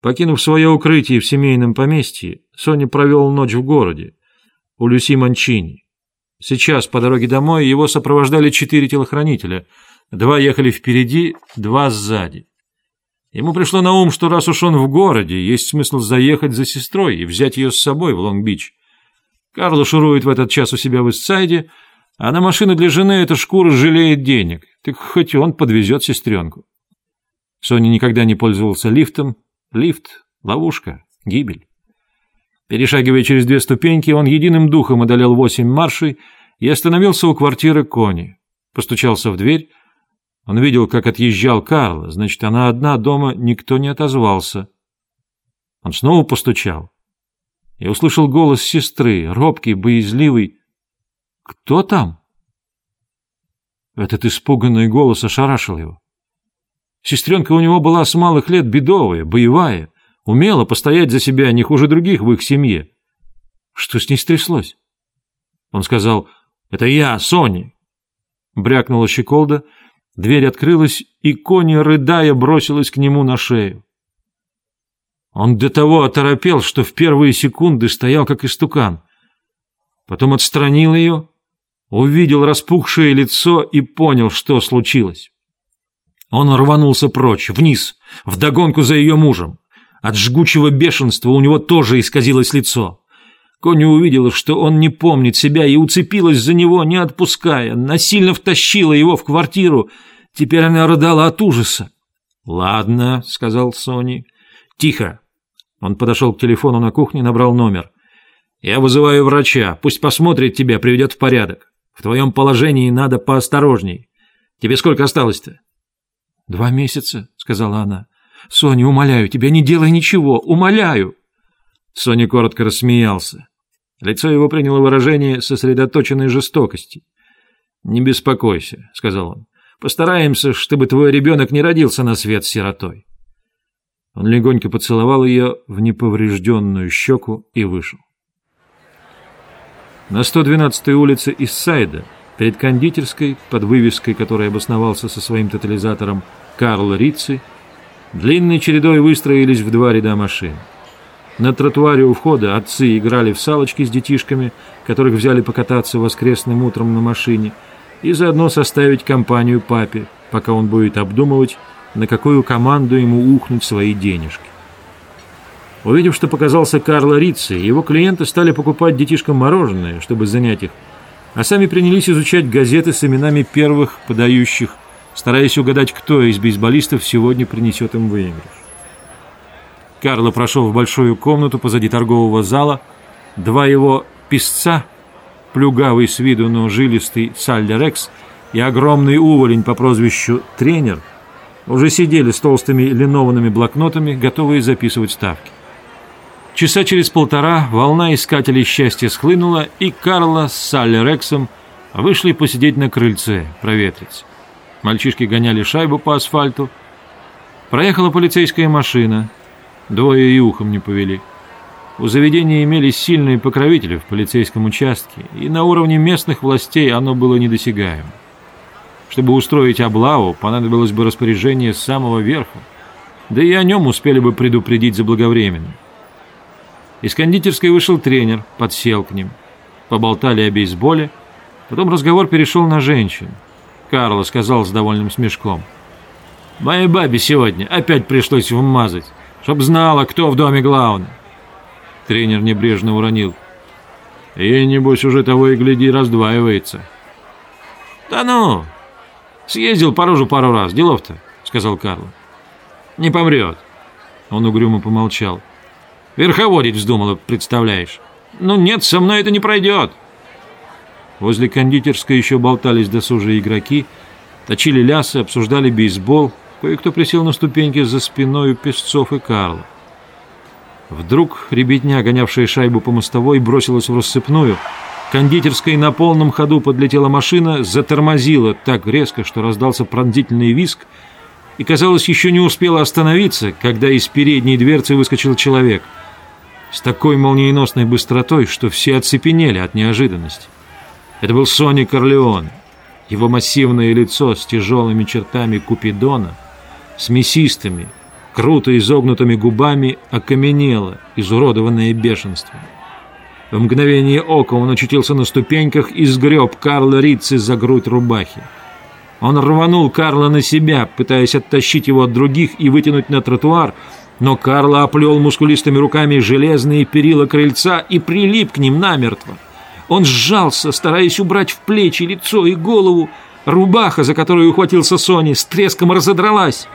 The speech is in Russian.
Покинув свое укрытие в семейном поместье, Соня провел ночь в городе, у Люси Манчини. Сейчас по дороге домой его сопровождали четыре телохранителя. Два ехали впереди, два сзади. Ему пришло на ум, что раз уж он в городе, есть смысл заехать за сестрой и взять ее с собой в Лонг-Бич. Карло шурует в этот час у себя в Иссайде, а на машину для жены эта шкура жалеет денег, так хоть он подвезет сестренку. Соня никогда не пользовался лифтом. Лифт — ловушка, гибель. Перешагивая через две ступеньки, он единым духом одолел восемь маршей и остановился у квартиры Кони. Постучался в дверь. Он видел, как отъезжал Карл, значит, она одна дома, никто не отозвался. Он снова постучал и услышал голос сестры, робкий, боязливый. «Кто там?» Этот испуганный голос ошарашил его. Сестренка у него была с малых лет бедовая, боевая, умела постоять за себя не хуже других в их семье. Что с ней стряслось? Он сказал, «Это я, Соня». Брякнула щеколда, дверь открылась, и Кони, рыдая, бросилась к нему на шею. Он до того оторопел, что в первые секунды стоял как истукан. Потом отстранил ее, увидел распухшее лицо и понял, что случилось. Он рванулся прочь, вниз, вдогонку за ее мужем. От жгучего бешенства у него тоже исказилось лицо. Коня увидела, что он не помнит себя и уцепилась за него, не отпуская, насильно втащила его в квартиру. Теперь она рыдала от ужаса. «Ладно», — сказал Сони. «Тихо». Он подошел к телефону на кухне, набрал номер. «Я вызываю врача. Пусть посмотрит тебя, приведет в порядок. В твоем положении надо поосторожней. Тебе сколько осталось-то?» «Два месяца», — сказала она. «Соня, умоляю тебя, не делай ничего, умоляю!» Соня коротко рассмеялся. Лицо его приняло выражение сосредоточенной жестокости. «Не беспокойся», — сказал он. «Постараемся, чтобы твой ребенок не родился на свет сиротой». Он легонько поцеловал ее в неповрежденную щеку и вышел. На 112-й улице Иссайда, перед кондитерской, под вывеской, которой обосновался со своим тотализатором Карл Рицци, Длинной чередой выстроились в два ряда машин. На тротуаре у входа отцы играли в салочки с детишками, которых взяли покататься воскресным утром на машине, и заодно составить компанию папе, пока он будет обдумывать, на какую команду ему ухнуть свои денежки. Увидев, что показался Карло Рицци, его клиенты стали покупать детишкам мороженое, чтобы занять их, а сами принялись изучать газеты с именами первых подающих стараясь угадать, кто из бейсболистов сегодня принесет им выигрыш. Карло прошел в большую комнату позади торгового зала. Два его песца, плюгавый с виду, но жилистый Салли Рекс и огромный уволень по прозвищу Тренер, уже сидели с толстыми линованными блокнотами, готовые записывать ставки. Часа через полтора волна искателей счастья схлынула, и Карло с Салли Рексом вышли посидеть на крыльце, проветриться. Мальчишки гоняли шайбу по асфальту. Проехала полицейская машина. Двое и ухом не повели. У заведения имелись сильные покровители в полицейском участке, и на уровне местных властей оно было недосягаемо. Чтобы устроить облаву, понадобилось бы распоряжение с самого верха, да и о нем успели бы предупредить заблаговременно. Из кондитерской вышел тренер, подсел к ним. Поболтали о бейсболе, потом разговор перешел на женщин – Карло сказал с довольным смешком. «Моей бабе сегодня опять пришлось вмазать, чтоб знала, кто в доме главный». Тренер небрежно уронил. «И, небось, уже того и гляди, раздваивается». «Да ну! Съездил по рожу пару раз, делов-то», — сказал Карло. «Не помрет». Он угрюмо помолчал. «Верховодить вздумала, представляешь? Ну нет, со мной это не пройдет». Возле кондитерской еще болтались досужие игроки, точили лясы, обсуждали бейсбол. Кое-кто присел на ступеньки за спиной у Песцов и Карла. Вдруг ребятня, гонявшая шайбу по мостовой, бросилась в рассыпную. Кондитерской на полном ходу подлетела машина, затормозила так резко, что раздался пронзительный виск, и, казалось, еще не успела остановиться, когда из передней дверцы выскочил человек. С такой молниеносной быстротой, что все оцепенели от неожиданности. Это был Сони Корлеон. Его массивное лицо с тяжелыми чертами Купидона, с мясистыми, круто изогнутыми губами окаменело, изуродованное бешенством. В мгновение ока он очутился на ступеньках и сгреб Карла Ритци за грудь рубахи. Он рванул Карла на себя, пытаясь оттащить его от других и вытянуть на тротуар, но Карла оплел мускулистыми руками железные перила крыльца и прилип к ним намертво. Он сжался, стараясь убрать в плечи, лицо и голову. Рубаха, за которую ухватился Сони, с треском разодралась.